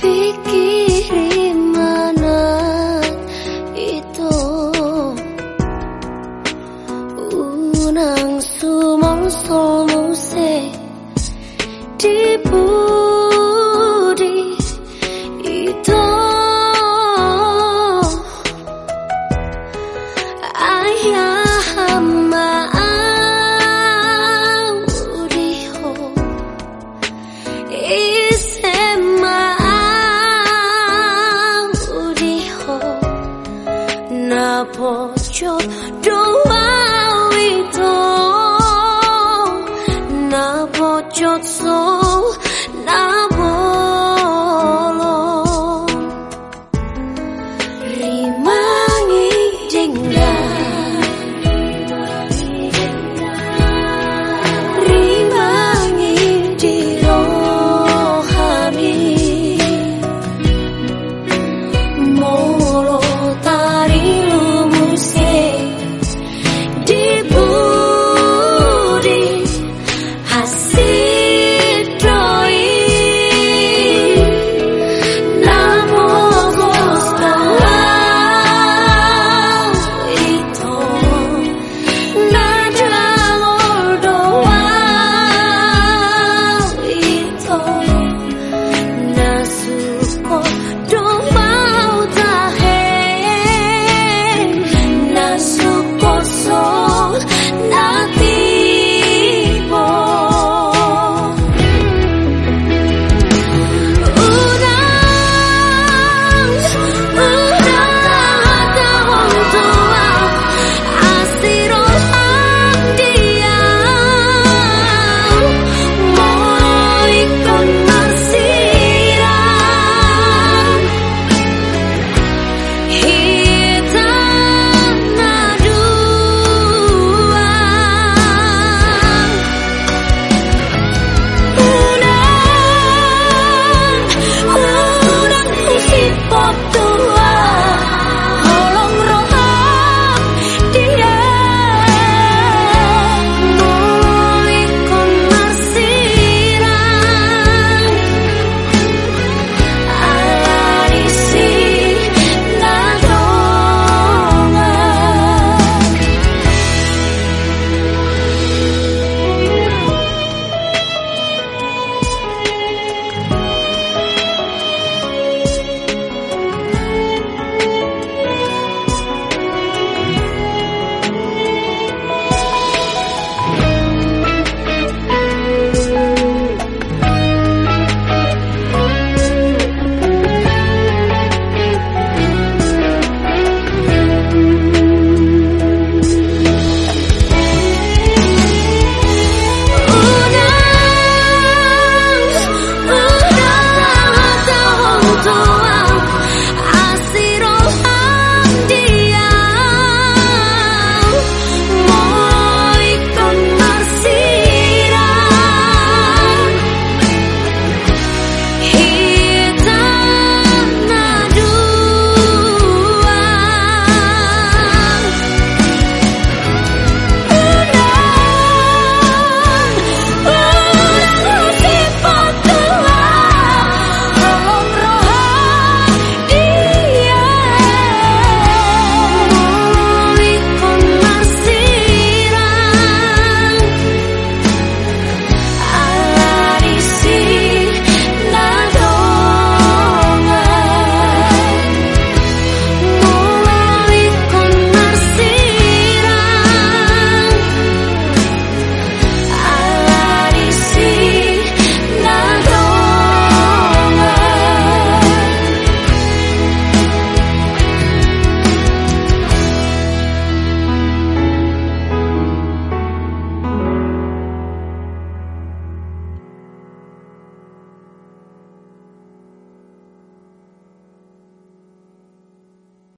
pikir posture